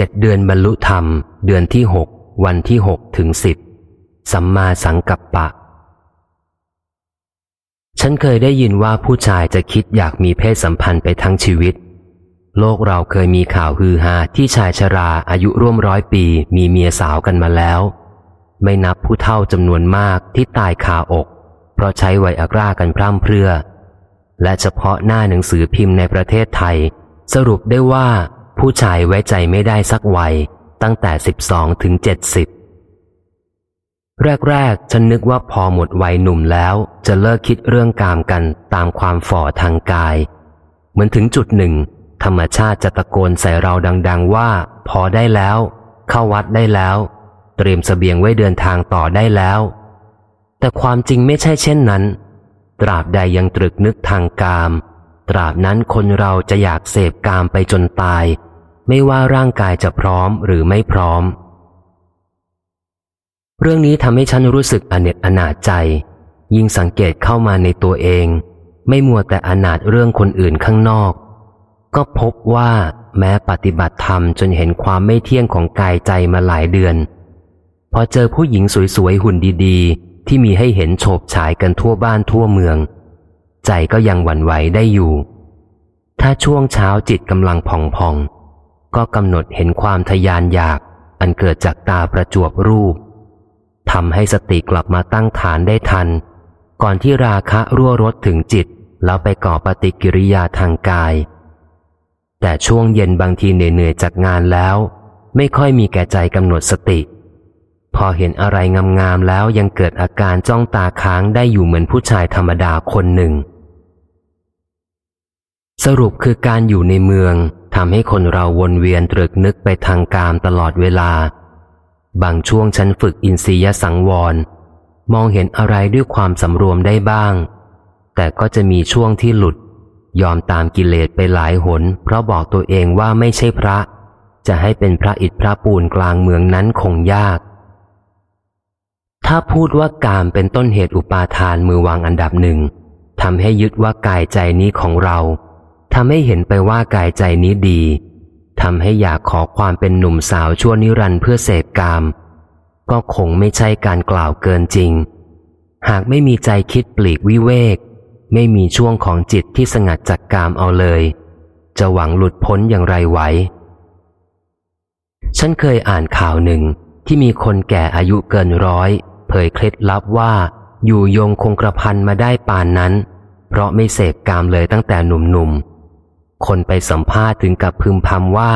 จ็ดเดือนบรรลุธรรม เดือนที่หกวันที่หกถึงสิบสัมมาสังกัปปะ ฉันเคยได้ยินว่าผู้ชายจะคิดอยากมีเพศสัมพันธ์ไปทั้งชีวิต โลกเราเคยมีข่าวฮือฮาที่ชายชราอายุร่วมร้อยปี มีเมียสาวกันมาแล้ว ไม่นับผู้เท่าจำนวนมากที่ตายคาอก เพราะใช้ไวอากรากันพร่ำเพรื่อ และเฉพาะหน้าหนังสือพิมพ์ในประเทศไทย สรุปได้ว่า ผู้ชายไว้ใจไม่ได้สักวัย ตั้งแต่สิบสองถึงเจ็ดสิบแรก ๆ ฉันนึกว่าพอหมดวัยหนุ่มแล้ว จะเลิกคิดเรื่องกามกันตามความฝ่อทางกาย เหมือนถึงจุดหนึ่ง ธรรมชาติจะตะโกนใส่เราดัง ๆ ว่า พอได้แล้ว เข้าวัดได้แล้ว เตรียมสเสบียงไว้เดินทางต่อได้แล้ว แต่ความจริงไม่ใช่เช่นนั้น ตราบใดยังตรึกนึกทางกาม ตราบนั้นคนเราจะอยากเสพกามไปจนตาย ไม่ว่าร่างกายจะพร้อมหรือไม่พร้อม เรื่องนี้ทำให้ฉันรู้สึกอเนจอนาจใจ ยิ่งสังเกตเข้ามาในตัวเอง ไม่มัวแต่อนาจเรื่องคนอื่นข้างนอก ก็พบว่าแม้ปฏิบัติธรรมจนเห็นความไม่เที่ยงของกายใจมาหลายเดือน พอเจอผู้หญิงสวยๆหุ่นดีๆ ที่มีให้เห็นโฉบฉายกันทั่วบ้านทั่วเมือง ใจก็ยังหวั่นไหวได้อยู่ ถ้าช่วงเช้าจิตกำลังผ่องๆ ก็กำหนดเห็นความทยานอยาก อันเกิดจากตาประจวบรูปทำให้สติกลับมาตั้งฐานได้ทัน ก่อนที่ราคะรั่วรถถึงจิต แล้วไปก่อปฏิกิริยาทางกาย แต่ช่วงเย็นบางทีเหนื่อยจากงานแล้ว ไม่ค่อยมีแก่ใจกำหนดสติ พอเห็นอะไรงามๆแล้วยังเกิดอาการจ้องตาค้างได้อยู่เหมือนผู้ชายธรรมดาคนหนึ่ง สรุปคือการอยู่ในเมืองำให้คนเราวนเวียนตรึกนึกไปทางกามตลอดเวลา บางช่วงฉันฝึกอินทรียสังวร มองเห็นอะไรด้วยความสำรวมได้บ้าง แต่ก็จะมีช่วงที่หลุด ยอมตามกิเลสไปหลายหน เพราะบอกตัวเองว่าไม่ใช่พระ จะให้เป็นพระอิฐพระปูนกลางเมืองนั้นคงยาก ถ้าพูดว่ากามเป็นต้นเหตุอุปาทานมือวางอันดับหนึ่งทำให้ยึดว่ากายใจนี้ของเรา ทำให้เห็นไปว่ากายใจนี้ดีทำให้อยากขอความเป็นหนุ่มสาวชั่วนิรันด์เพื่อเสพกาม ก็คงไม่ใช่การกล่าวเกินจริง หากไม่มีใจคิดปลีกวิเวก ไม่มีช่วงของจิตที่สงัดจากกามเอาเลย จะหวังหลุดพ้นอย่างไรไหว ฉันเคยอ่านข่าวหนึ่งที่มีคนแก่อายุเกินร้อย เผยเคล็ดลับว่าอยู่ยงคงกระพันมาได้ปานนั้น เพราะไม่เสพกามเลยตั้งแต่หนุ่มๆ คนไปสัมภาษณ์ถึงกับพึมพำว่า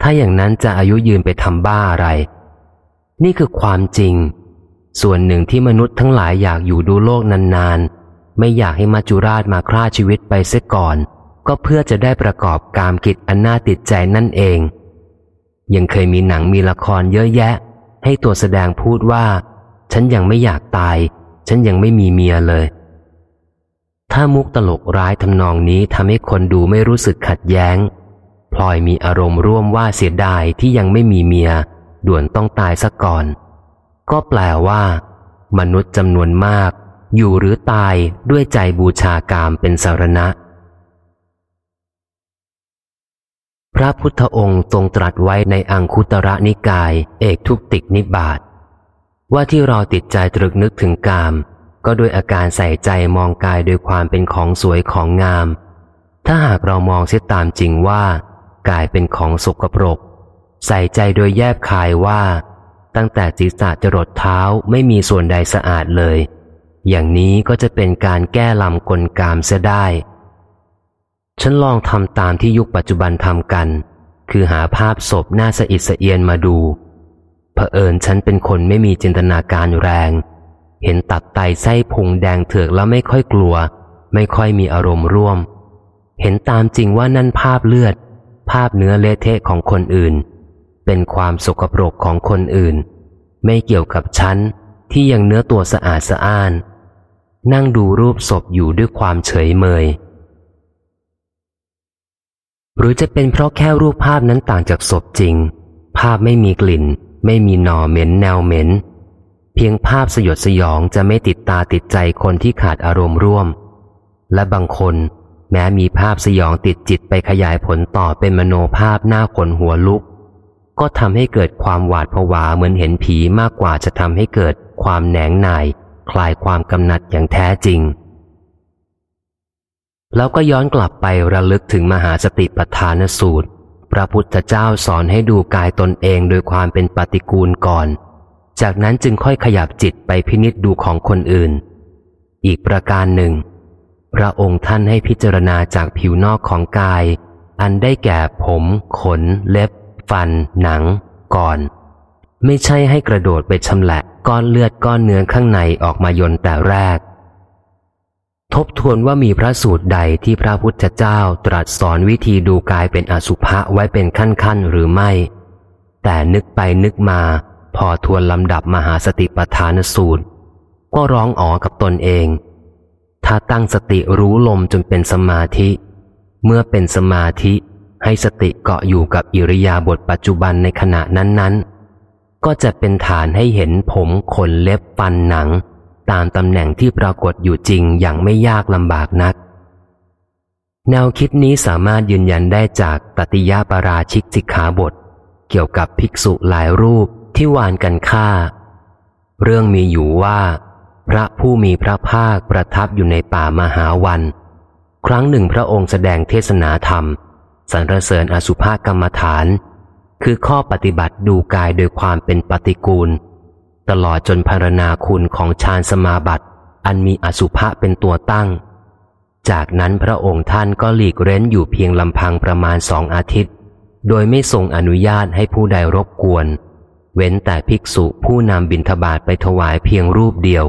ถ้าอย่างนั้นจะอายุยืนไปทำบ้าอะไร นี่คือความจริง ส่วนหนึ่งที่มนุษย์ทั้งหลายอยากอยู่ดูโลกนานๆ ไม่อยากให้มาจุราชมาฆ่าชีวิตไปเสียก่อน ก็เพื่อจะได้ประกอบกามกิจอันน่าติดใจนั่นเอง ยังเคยมีหนังมีละครเยอะแยะ ให้ตัวแสดงพูดว่า ฉันยังไม่อยากตาย ฉันยังไม่มีเมียเลย ถ้ามุกตลกร้ายทำนองนี้ทำให้คนดูไม่รู้สึกขัดแย้ง พลอยมีอารมณ์ร่วมว่าเสียดายที่ยังไม่มีเมีย ด่วนต้องตายซะก่อน ก็แปลว่า มนุษย์จำนวนมาก อยู่หรือตายด้วยใจบูชากามเป็นสารณะ พระพุทธองค์ทรงตรัสไว้ในอังคุตระนิกาย เอกทุกติกนิบาตว่าที่เราติดใจตรึกนึกถึงกาม ก็โดยอาการใส่ใจมองกายโดยความเป็นของสวยของงาม ถ้าหากเรามองเสียตามจริงว่า กายเป็นของสกปรก ใส่ใจโดยแยบคายว่า ตั้งแต่ศีรษะจรดเท้าไม่มีส่วนใดสะอาดเลย อย่างนี้ก็จะเป็นการแก้ลำกลกามเสียได้ ฉันลองทำตามที่ยุคปัจจุบันทำกัน คือหาภาพศพหน้าสะอิดสะเอียนมาดูเผอิญฉันเป็นคนไม่มีจินตนาการแรง เห็นตับไตไส้พุงแดงเถือกแล้วไม่ค่อยกลัว ไม่ค่อยมีอารมณ์ร่วม เห็นตามจริงว่านั่นภาพเลือด ภาพเนื้อเละเทะของคนอื่น เป็นความสกปรกของคนอื่น ไม่เกี่ยวกับฉันที่ยังเนื้อตัวสะอาดสะอ้าน นั่งดูรูปศพอยู่ด้วยความเฉยเมย หรือจะเป็นเพราะแค่รูปภาพนั้นต่างจากศพจริง ภาพไม่มีกลิ่น ไม่มีหน่อเหม็นแนวเหม็น เพียงภาพสยดสยองจะไม่ติดตาติดใจคนที่ขาดอารมณ์ร่วม และบางคนแม้มีภาพสยองติดจิตไปขยายผลต่อเป็นมโนภาพหน้าขนหัวลุก ก็ทำให้เกิดความหวาดผวาเหมือนเห็นผีมากกว่าจะทำให้เกิดความแหนงหน่าย คลายความกำหนัดอย่างแท้จริง แล้วก็ย้อนกลับไประลึกถึงมหาสติปัฏฐานสูตร พระพุทธเจ้าสอนให้ดูกายตนเองโดยความเป็นปฏิกูลก่อน จากนั้นจึงค่อยขยับจิตไปพินิจดูของคนอื่น อีกประการหนึ่ง พระองค์ท่านให้พิจารณาจากผิวนอกของกาย อันได้แก่ผม ขน เล็บ ฟัน หนัง ก่อน ไม่ใช่ให้กระโดดไปชำละก้อนเลือดก้อนเนื้อข้างในออกมายนแต่แรก ทบทวนว่ามีพระสูตรใดที่พระพุทธเจ้าตรัสสอนวิธีดูกายเป็นอสุภะไว้เป็นขั้นๆหรือไม่ แต่นึกไปนึกมา พอทวนลำดับมหาสติปัฏฐานสูตร ก็ร้องอ๋อกับตนเอง ถ้าตั้งสติรู้ลมจนเป็นสมาธิ เมื่อเป็นสมาธิให้สติเกาะอยู่กับอิริยาบถปัจจุบันในขณะนั้นๆ ก็จะเป็นฐานให้เห็นผมขนเล็บฟันหนัง ตามตำแหน่งที่ปรากฏอยู่จริงอย่างไม่ยากลำบากนัก แนวคิดนี้สามารถยืนยันได้จากตติยาปาราชิกสิกขาบท เกี่ยวกับภิกษุหลายรูป ที่วานกันฆ่า เรื่องมีอยู่ว่า พระผู้มีพระภาคประทับอยู่ในป่ามหาวัน ครั้งหนึ่งพระองค์แสดงเทศนาธรรม สรรเสริญอสุภกรรมฐาน คือข้อปฏิบัติดูกายโดยความเป็นปฏิกูล ตลอดจนพารณาคุณของฌานสมาบัติ อันมีอสุภะเป็นตัวตั้ง จากนั้นพระองค์ท่านก็หลีกเร้นอยู่เพียงลำพังประมาณสองอาทิตย์ โดยไม่ทรงอนุญาตให้ผู้ใดรบกวน เว้นแต่ภิกษุผู้นำบิณฑบาตไปถวายเพียงรูปเดียว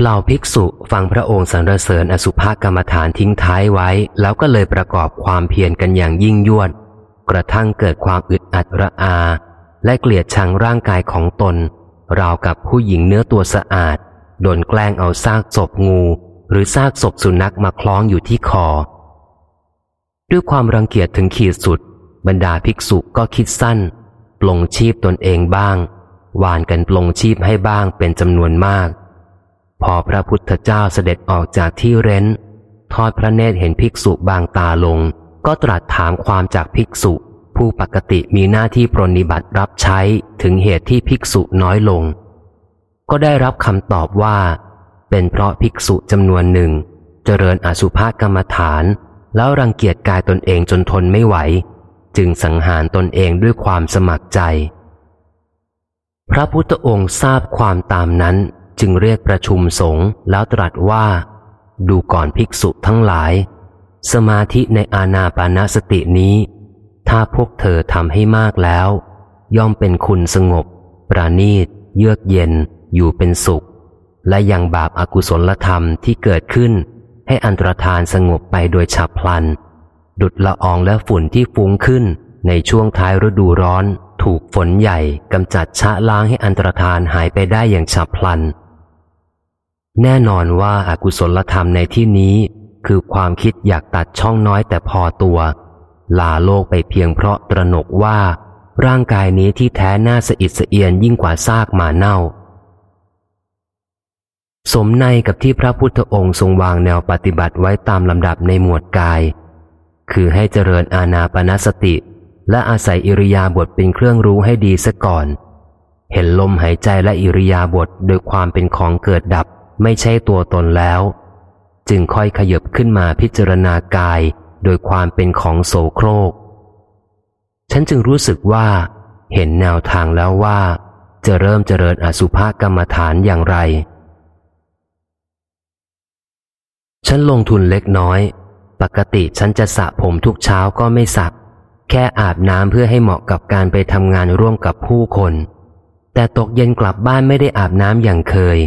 เหล่าภิกษุฟังพระองค์สรรเสริญอสุภกรรมฐานทิ้งท้ายไว้ แล้วก็เลยประกอบความเพียรกันอย่างยิ่งยวด กระทั่งเกิดความอึดอัดระอา และเกลียดชังร่างกายของตน ราวกับผู้หญิงเนื้อตัวสะอาด โดนแกล้งเอาซากศพงู หรือซากศพสุนัขมาคล้องอยู่ที่คอ ด้วยความรังเกียจถึงขีดสุด บรรดาภิกษุก็คิดสั้น ลงชีพตนเองบ้าง วานกันปลงชีพให้บ้างเป็นจำนวนมาก พอพระพุทธเจ้าเสด็จออกจากที่เร้น ทอดพระเนตรเห็นภิกษุบางตาลง ก็ตรัสถามความจากภิกษุ ผู้ปกติมีหน้าที่ปรนิบัติรับใช้ถึงเหตุที่ภิกษุน้อยลง ก็ได้รับคำตอบว่า เป็นเพราะภิกษุจำนวนหนึ่ง เจริญอสุภกรรมฐาน แล้วรังเกียจกายตนเองจนทนไม่ไหว จึงสังหารตนเองด้วยความสมัครใจ พระพุทธองค์ทราบความตามนั้นจึงเรียกประชุมสงฆ์แล้วตรัสว่า ดูก่อนภิกษุทั้งหลาย สมาธิในอาณาปานาสตินี้ ถ้าพวกเธอทำให้มากแล้ว ย่อมเป็นคุณสงบ ปราณีต เยือกเย็น อยู่เป็นสุข และยังบาปอากุศลธรรมที่เกิดขึ้น ให้อันตรธานสงบไปโดยฉับพลัน ดุดละอองและฝุ่นที่ฟุ้งขึ้น ในช่วงท้ายฤดูร้อน ถูกฝนใหญ่กำจัดชะล้างให้อันตรธานหายไปได้อย่างฉับพลัน แน่นอนว่าอากุศลธรรมในที่นี้ คือความคิดอยากตัดช่องน้อยแต่พอตัว ลาโลกไปเพียงเพราะตระหนกว่า ร่างกายนี้ที่แท้น่าสะอิดสะเอียนยิ่งกว่าซากหมาเน่าสมในกับที่พระพุทธองค์ทรงวางแนวปฏิบัติไว้ตามลำดับในหมวดกาย คือให้เจริญอาณาปณสติ และอาศัยอิริยาบถเป็นเครื่องรู้ให้ดีซะก่อน เห็นลมหายใจและอิริยาบถโดยความเป็นของเกิดดับไม่ใช่ตัวตนแล้ว จึงค่อยขยบขึ้นมาพิจารณากายโดยความเป็นของโสโครก ฉันจึงรู้สึกว่า เห็นแนวทางแล้วว่า จะเริ่มเจริญอสุภกรรมฐานอย่างไร ฉันลงทุนเล็กน้อย ปกติฉันจะสระผมทุกเช้าก็ไม่สักแค่อาบน้ำเพื่อให้เหมาะกับการไปทำงานร่วมกับผู้คน แต่ตกเย็นกลับบ้านไม่ได้อาบน้ำอย่างเคย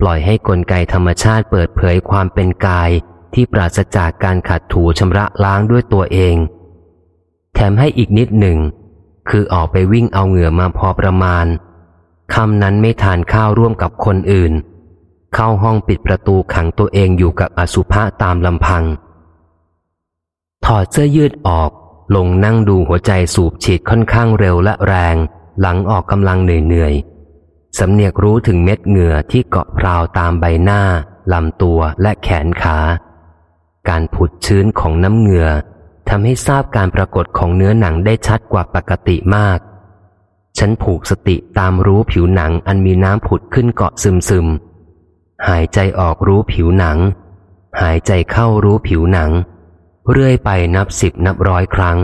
ปล่อยให้กลไกธรรมชาติเปิดเผยความเป็นกายที่ปราศจากการขัดถูชำระล้างด้วยตัวเอง แถมให้อีกนิดหนึ่ง คือออกไปวิ่งเอาเหงื่อมาพอประมาณคำนั้นไม่ทานข้าวร่วมกับคนอื่น เข้าห้องปิดประตูขังตัวเองอยู่กับอสุภะตามลำพัง ถอดเสื้อยืดออก ลงนั่งดูหัวใจสูบฉีดค่อนข้างเร็วและแรง หลังออกกำลังเหนื่อยๆสำเนียกรู้ถึงเม็ดเหงื่อที่เกาะพราวตามใบหน้าลำตัวและแขนขา การผุดชื้นของน้ำเหงื่อทำให้ทราบการปรากฏของเนื้อหนังได้ชัดกว่าปกติมาก ฉันผูกสติตามรู้ผิวหนังอันมีน้ำผุดขึ้นเกาะซึมซึมหายใจออกรู้ผิวหนัง หายใจเข้ารู้ผิวหนัง เรื่อยไปนับสิบนับร้อยครั้ง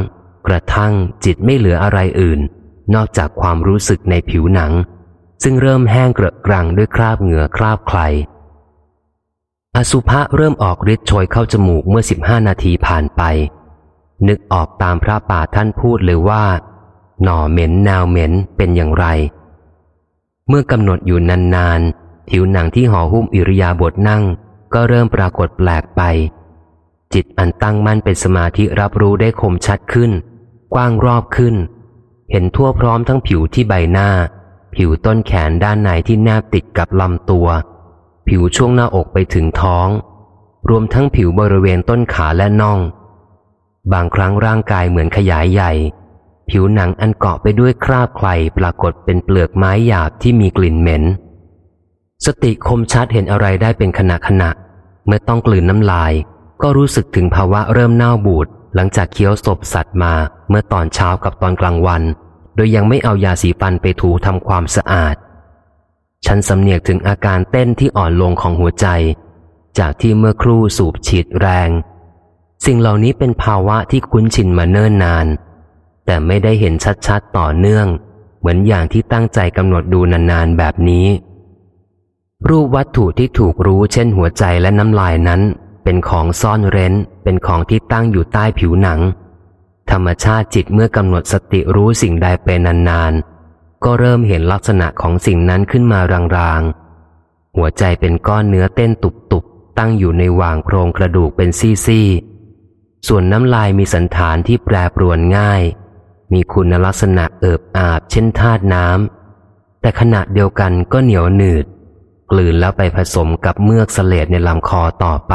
กระทั่งจิตไม่เหลืออะไรอื่น นอกจากความรู้สึกในผิวหนัง ซึ่งเริ่มแห้งเกระกรังด้วยคราบเหงื่อคราบใคร อสุภะเริ่มออกฤทธิ์โชยเข้าจมูกเมื่อสิบห้านาทีผ่านไป นึกออกตามพระป่าท่านพูดเลยว่า หน่อเหม็นแนวเหม็นเป็นอย่างไร เมื่อกำหนดอยู่นานๆผิวหนังที่ห่อหุ้มอิริยาบถนั่ง ก็เริ่มปรากฏแปลกไป จิตอันตั้งมั่นเป็นสมาธิรับรู้ได้คมชัดขึ้น กว้างรอบขึ้น เห็นทั่วพร้อมทั้งผิวที่ใบหน้า ผิวต้นแขนด้านในที่แนบติดกับลำตัว ผิวช่วงหน้าอกไปถึงท้อง รวมทั้งผิวบริเวณต้นขาและน่อง บางครั้งร่างกายเหมือนขยายใหญ่ ผิวหนังอันเกาะไปด้วยคราบใครปรากฏเป็นเปลือกไม้หยาบที่มีกลิ่นเหม็น สติคมชัดเห็นอะไรได้เป็นขณะขณะเมื่อต้องกลืนน้ำลาย ก็รู้สึกถึงภาวะเริ่มเน่าบูดหลังจากเคี้ยวศพสัตว์มาเมื่อตอนเช้ากับตอนกลางวัน โดยยังไม่เอายาสีฟันไปถูทำความสะอาด ฉันสำเนียกถึงอาการเต้นที่อ่อนลงของหัวใจ จากที่เมื่อครู่สูบฉีดแรง สิ่งเหล่านี้เป็นภาวะที่คุ้นชินมาเนิ่นนาน แต่ไม่ได้เห็นชัดๆต่อเนื่อง เหมือนอย่างที่ตั้งใจกำหนดดูนานๆแบบนี้ รูปวัตถุที่ถูกรู้เช่นหัวใจและน้ำลายนั้น เป็นของซ่อนเร้น เป็นของที่ตั้งอยู่ใต้ผิวหนัง ธรรมชาติจิตเมื่อกำหนดสติรู้สิ่งใดเป็นนานๆ ก็เริ่มเห็นลักษณะของสิ่งนั้นขึ้นมารางๆ หัวใจเป็นก้อนเนื้อเต้นตุบๆ ตั้งอยู่ในวางโครงกระดูกเป็นซี่ๆ ส่วนน้ำลายมีสันฐานที่แปรปรวนง่าย มีคุณลักษณะเอิบอาบเช่นธาตุน้ำ แต่ขณะเดียวกันก็เหนียวหนืดกลืนแล้วไปผสมกับเมือกเสลดในลำคอต่อไป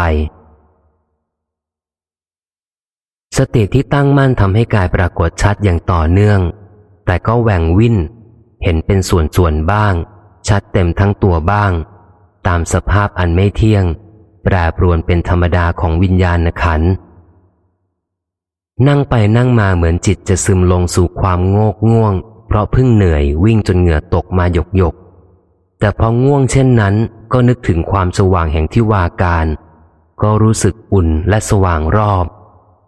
สติที่ตั้งมั่นทำให้กายปรากฏชัดอย่างต่อเนื่อง แต่ก็แหว่งวิ่น เห็นเป็นส่วนๆบ้าง ชัดเต็มทั้งตัวบ้าง ตามสภาพอันไม่เที่ยง แปรปรวนเป็นธรรมดาของวิญญาณขัน นั่งไปนั่งมาเหมือนจิตจะซึมลงสู่ความโงกง่วง เพราะเพิ่งเหนื่อยวิ่งจนเหงื่อตกมาหยกหยก แต่พอง่วงเช่นนั้นก็นึกถึงความสว่างแห่งที่วาการ ก็รู้สึกอุ่นและสว่างรอบ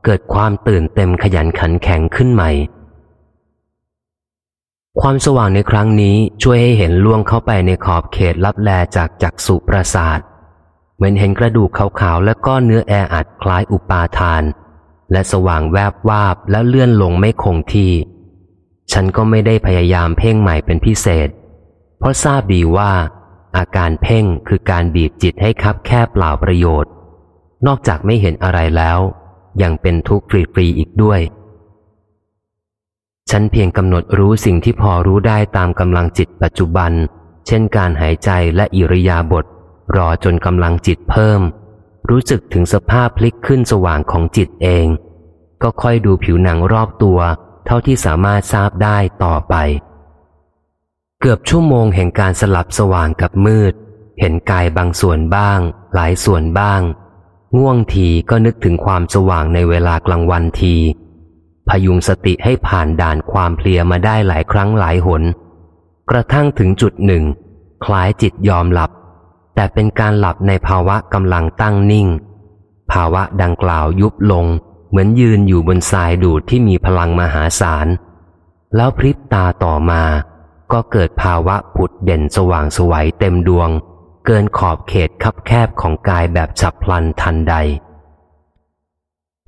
เกิดความตื่นเต็มขยันขันแข็งขึ้นใหม่ ความสว่างในครั้งนี้ช่วยให้เห็นล่วงเข้าไปในขอบเขตลับแลจากจักสุประสาทเหมือนเห็นกระดูกขาวๆและก้อนเนื้อแออัดคล้ายอุปาทาน และสว่างแวบวาบและเลื่อนลงไม่คงที่ ฉันก็ไม่ได้พยายามเพ่งใหม่เป็นพิเศษ เพราะทราบดีว่า อาการเพ่งคือการบีบจิตให้คับแคบเปล่าประโยชน์ นอกจากไม่เห็นอะไรแล้ว อยังเป็นทุกข์ฟรีๆอีกด้วย ฉันเพียงกำหนดรู้สิ่งที่พอรู้ได้ตามกำลังจิตปัจจุบัน เช่นการหายใจและอิริยาบถรอจนกำลังจิตเพิ่ม รู้สึกถึงสภาพพลิกขึ้นสว่างของจิตเอง ก็ค่อยดูผิวหนังรอบตัว เท่าที่สามารถทราบได้ต่อไป เกือบชั่วโมงแห่งการสลับสว่างกับมืด เห็นกายบางส่วนบ้าง หลายส่วนบ้าง ง่วงทีก็นึกถึงความสว่างในเวลากลางวันที พยุงสติให้ผ่านด่านความเพลียมาได้หลายครั้งหลายหน กระทั่งถึงจุดหนึ่ง คล้ายจิตยอมหลับ แต่เป็นการหลับในภาวะกำลังตั้งนิ่ง ภาวะดังกล่าวยุบลง เหมือนยืนอยู่บนทรายดูดที่มีพลังมหาศาล แล้วพริบตาต่อมา ก็เกิดภาวะผุดเด่นสว่างสวัยเต็มดวง เกินขอบเขตคับแคบของกายแบบฉับพลันทันใด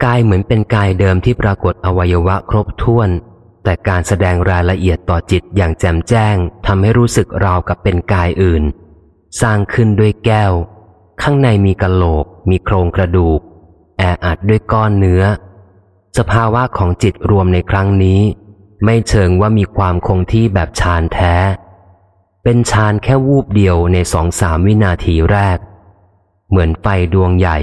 กายเหมือนเป็นกายเดิมที่ปรากฏอวัยวะครบถ้วน แต่การแสดงรายละเอียดต่อจิตอย่างแจ่มแจ้งทำให้รู้สึกราวกับเป็นกายอื่น สร้างขึ้นด้วยแก้ว ข้างในมีกะโหลก มีโครงกระดูก แออัดด้วยก้อนเนื้อ สภาวะของจิตรวมในครั้งนี้ ไม่เชิงว่ามีความคงที่แบบฌานแท้ เป็นฌานแค่วูบเดียวในสองสามวินาทีแรก เหมือนไฟดวงใหญ่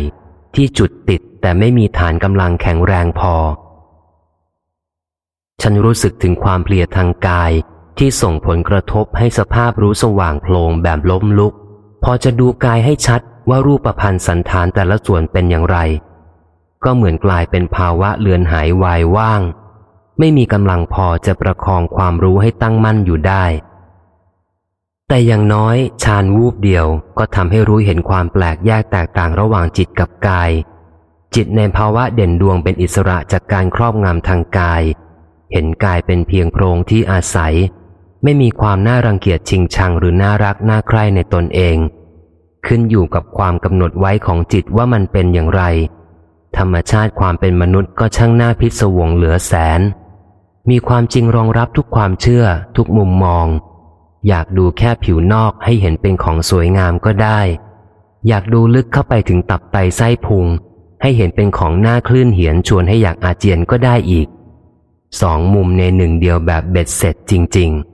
ที่จุดติดแต่ไม่มีฐานกำลังแข็งแรงพอ ฉันรู้สึกถึงความเพลียทางกายที่ส่งผลกระทบให้สภาพรู้สว่างโพลงแบบล้มลุก พอจะดูกายให้ชัดว่ารูปประพันธ์สันฐานแต่ละส่วนเป็นอย่างไร ก็เหมือนกลายเป็นภาวะเลือนหายวายว่าง ไม่มีกำลังพอจะประคองความรู้ให้ตั้งมั่นอยู่ได้ แต่อย่างน้อยฌานวูบเดียวก็ทำให้รู้เห็นความแปลกแยกแตกต่างระหว่างจิตกับกาย จิตในภาวะเด่นดวงเป็นอิสระจากการครอบงำทางกาย เห็นกายเป็นเพียงโพรงที่อาศัย ไม่มีความน่ารังเกียจชิงชังหรือน่ารักน่าใคร่ในตนเอง ขึ้นอยู่กับความกำหนดไว้ของจิตว่ามันเป็นอย่างไร ธรรมชาติความเป็นมนุษย์ก็ช่างน่าพิศวงเหลือแสน มีความจริงรองรับทุกความเชื่อ ทุกมุมมอง อยากดูแค่ผิวนอกให้เห็นเป็นของสวยงามก็ได้ อยากดูลึกเข้าไปถึงตับไตไส้พุง ให้เห็นเป็นของหน้าคลื่นเหียนชวนให้อยากอาเจียนก็ได้อีก สองมุมในหนึ่งเดียวแบบเบ็ดเสร็จจริง ๆ